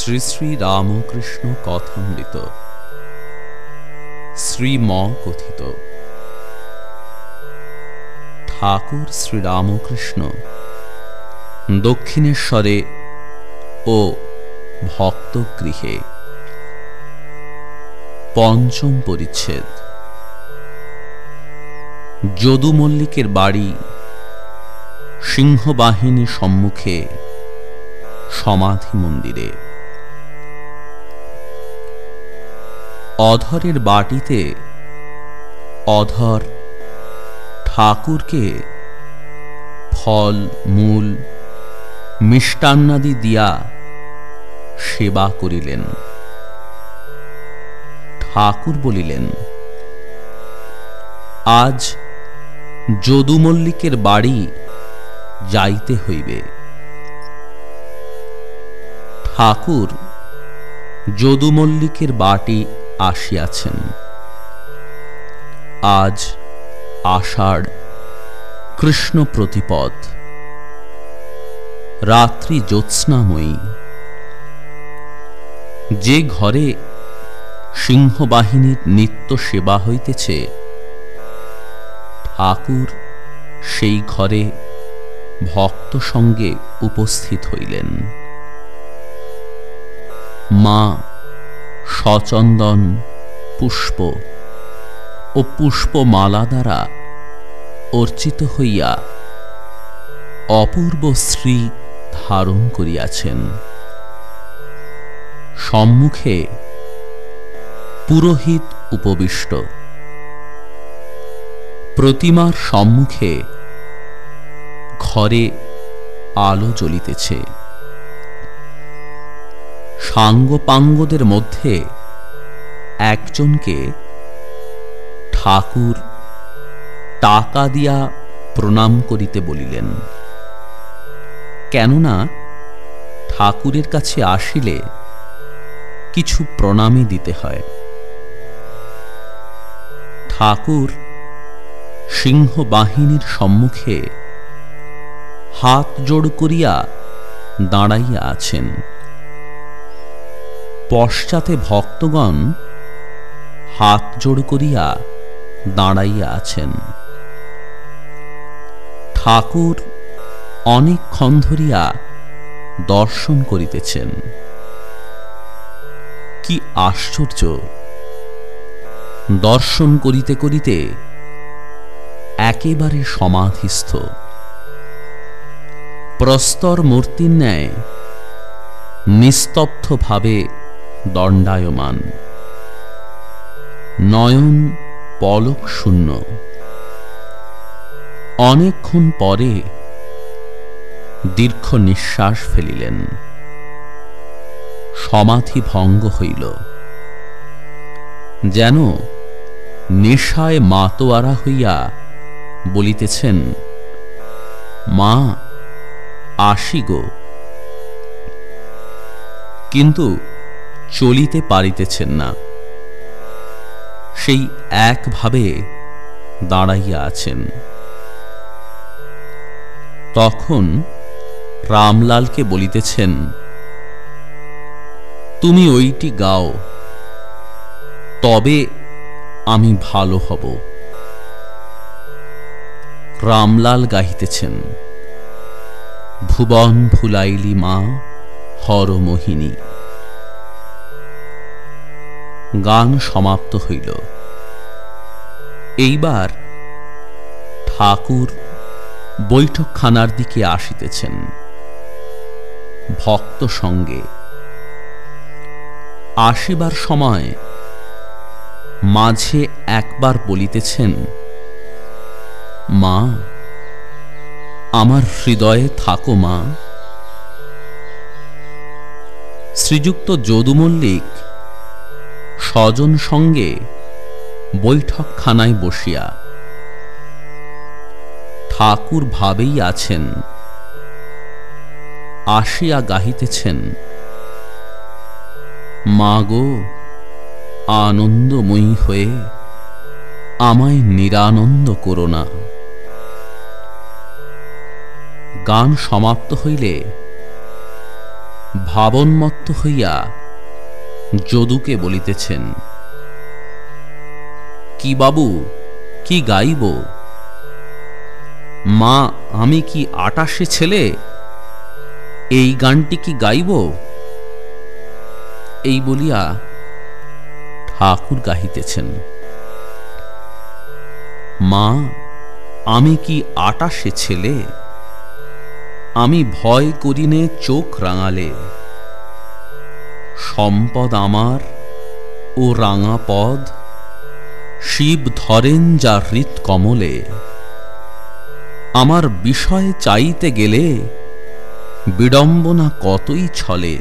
শ্রী শ্রী রামকৃষ্ণ কথামৃত। শ্রীম কথিত ঠাকুর শ্রীরামকৃষ্ণ, দক্ষিণেশ্বরে ও ভক্তগৃহে। পঞ্চম পরিচ্ছেদ। যদু মল্লিকের বাড়ি সিংহবাহিনী সম্মুখে সমাধি মন্দিরে। অধরের বাটিতে অধর ঠাকুরকে ফল, মূল, মিষ্টান্নাদি দিয়া সেবা করিলেন। ঠাকুর বলিলেন, আজ যদু মল্লিকের বাড়ি যাইতে হইবে। ঠাকুর যদু মল্লিকের বাটি আসিয়াছেন। আজ আষাঢ় কৃষ্ণ প্রতিপদ। রাত্রি জ্যোৎস্নাময়ী। যে ঘরে সিংহবাহিনীর নিত্য সেবা হইতেছে, ঠাকুর সেই ঘরে ভক্ত সঙ্গে উপস্থিত হইলেন। মা সচন্দন, পুষ্প ও পুষ্পমালা দ্বারা অর্চিত হইয়া অপূর্ব শ্রী ধারণ করিয়াছেন। সম্মুখে পুরোহিত উপবিষ্ট। প্রতিমার সম্মুখে ঘরে আলো জ্বলিতেছে। সাঙ্গপাঙ্গদের মধ্যে একজনকে ঠাকুর টাকা দিয়া প্রণাম করিতে বলিলেন। কেননা ঠাকুরের কাছে আসিলে কিছু প্রণামই দিতে হয়। ঠাকুর সিংহ বাহিনীর সম্মুখে হাত জোড় করিয়া দাঁড়াইয়া আছেন। পশ্চাতে ভক্তগণ হাত জোড় করিয়া দাঁড়াইয়া আছেন। ঠাকুর অনেকক্ষণ ধরিয়া দর্শন করিতেছেন। কি আশ্চর্য! দর্শন করিতে করিতে একেবারে সমাধিস্থ। প্রস্তর মূর্তির ন্যায় নিস্তব্ধভাবে দণ্ডায়মান। নয়ন পলক শূন্য। অনেকক্ষণ পরে দীর্ঘ নিঃশ্বাস ফেলিলেন। সমাধি ভঙ্গ হইল। যেন নেশায় মাতোয়ারা হইয়া বলিতেছেন, মা, আসি গো। কিন্তু চলিতে পারিতেছেন না। সেই একভাবে দাঁড়াইয়া আছেন। তখন রামলালকে বলিতেছেন, তুমি ওইটি গাও, তবে আমি ভালো হব। রামলাল গাহিতেছেন, ভুবন ফুলাইলি মা হরমোহিনী গান সমাপ্ত হইল। এইবার ঠাকুর বৈঠকখানার দিকে আসিতেছেন। ভক্ত সঙ্গে আসিবার সময় মাঝে একবার বলিতেছেন, মা, আমার হৃদয়ে থাকো মা। শ্রীযুক্ত যদু মল্লিক স্বজন সঙ্গে বৈঠকখানায় বসিয়া ঠাকুর ভাবেই আছেন, আসিয়া গাহিতেছেন মা গো আনন্দময়ী হয়ে আমায় নিরানন্দ করো না। গান সমাপ্ত হইলে ভাবনমত্ত হইয়া যদুকে বলিতেছেন, কি বাবু, কি গাইব? মা, আমি কি আটাশে ছেলে? এই গানটি কি গাইব? এই বলিয়া ঠাকুর গাহিতেছেন, মা, আমি কি আটাশে ছেলে? আমি ভয় করিনে চোখ রাঙালে। সম্পদ আমার ও রাঙা পদ, শিব ধরেন যা হৃৎ কমলে। আমার বিষয় চাইতে গেলে বিড়ম্বনা কতই ছলে।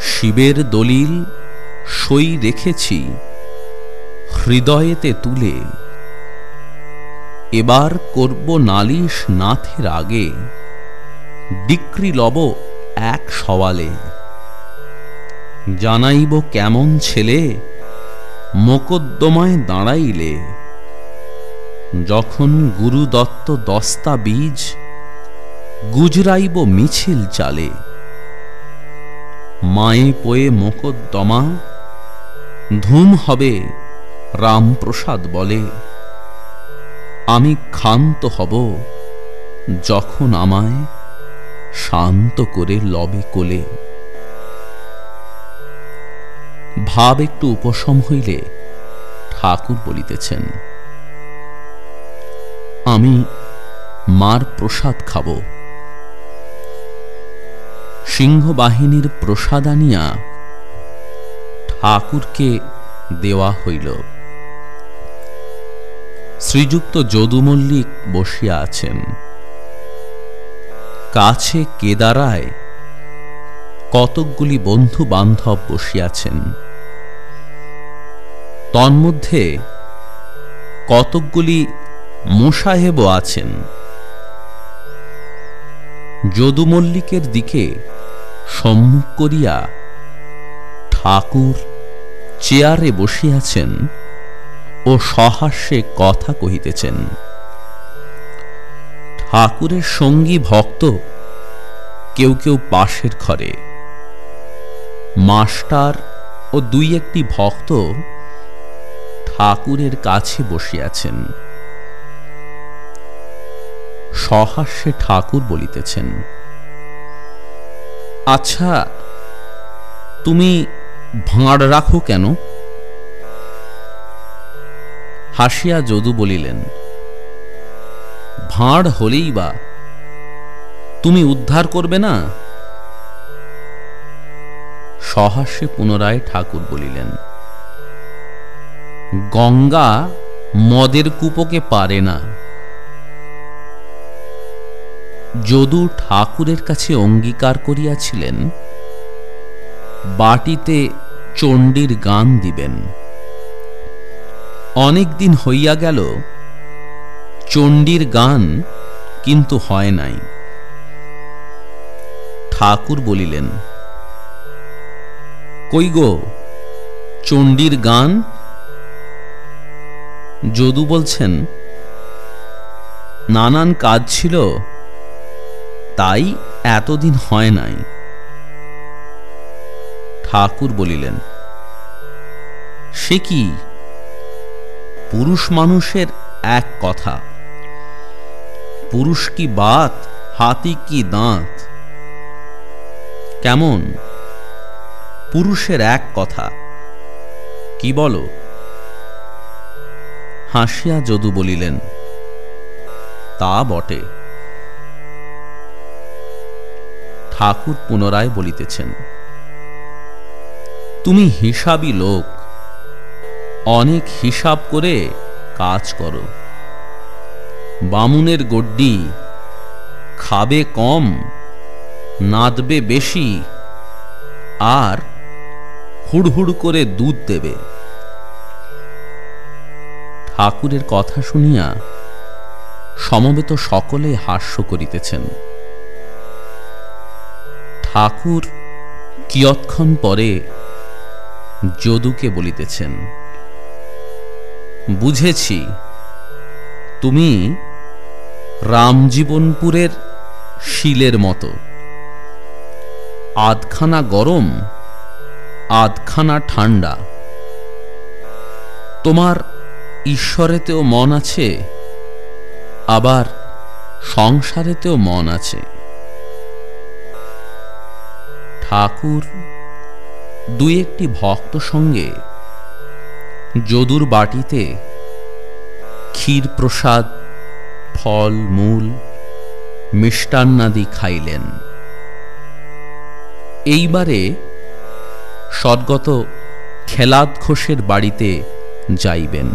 শিবের দলিল সই রেখেছি হৃদয়েতে তুলে। এবার করব নালিশ নাথের আগে, ডিক্রি লব এক সওয়ালে। জানাইব কেমন ছেলে, মোকদ্দমায় দাঁড়াইলে। যখন গুরু দত্ত দস্তা বীজ, গুজরাইব মিছিল চালে। মায়ে পোয়ে মোকদ্দমা, ধুম হবে, রামপ্রসাদ বলে। আমি ক্ষান্ত হব যখন আমায় শান্ত করে লবে কোলে। ভাব একটু উপশম হইলে ঠাকুর বলিতেছেন, আমি মার প্রসাদ খাব। সিংহবাহিনীর প্রসাদ আনিয়া ঠাকুরকে দেওয়া হইল। শ্রীযুক্ত যদু মল্লিক বসিয়া আছেন। কাছে কেদারায় কতকগুলি বন্ধু বান্ধব বসিয়াছেন। তন্মধ্যে কতকগুলি মোসাহেবও আছেন। যদু মল্লিকের দিকে সম্মুখ করিয়া ঠাকুর চেয়ারে বসিয়াছেন ও সহাস্যে কথা কহিতেছেন। ঠাকুরের সঙ্গী ভক্ত কেউ কেউ পাশের ঘরে। মাস্টার ও দুই একটি ভক্ত ঠাকুরের কাছে বসিয়াছেন। সহাস্যে ঠাকুর বলিতেছেন আচ্ছা তুমি ভাঁড় রাখো কেন? হাসিয়া যদু বলিলেন, ভাঁড় হলেই বা তুমি উদ্ধার করবে না? সহাস্যে পুনরায় ঠাকুর বলিলেন গঙ্গা মদের কূপকে পারে না। যদু ঠাকুরের কাছে অঙ্গীকার করিয়াছিলেন, বাটিতে চণ্ডীর গান দিবেন। অনেক দিন হইয়া গেল, চণ্ডীর গান কিন্তু হয় নাই। ঠাকুর বলিলেন, কই গো, চণ্ডীর গান যদু বলছেন, নানান কাজ ছিল, তাই এতদিন হয় নাই। ঠাকুর বলিলেন, সে কি? পুরুষ মানুষের এক কথা, পুরুষ কি বাত, হাতি কি দাঁত? কেমন? পুরুষের এক কথা, কি বলো? হাসিয়া যদু বলিলেন, তা বটে। ঠাকুর পুনরায় বলিতেছেন, তুমি হিসাবই লোক, অনেক হিসাব করে কাজ করো। বামুনের গড্ডি খাবে কম, নাদবে বেশি, আর হুড়হুড় করে দুধ দেবে। ঠাকুরের কথা শুনিয়া সমবেত সকলে হাস্য করিতেছেন। ঠাকুর কিয়ৎক্ষণ পরে যদুকে বলিতেছেন, বুঝেছি, তুমি রামজীবনপুরের শিলের মতো। আধখানা গরম, আধখানা ঠান্ডা তোমার ঈশ্বরেতেও মন আছে, আবার সংসারেতেও মন আছে। ঠাকুর দুই একটি ভক্ত সঙ্গে যদুর বাটিতে ক্ষীর প্রসাদ, ফল, মূল, মিষ্টান্নাদি খাইলেন। এইবারে সদ্গত খেলাদ ঘোষের বাড়িতে যাইবেন।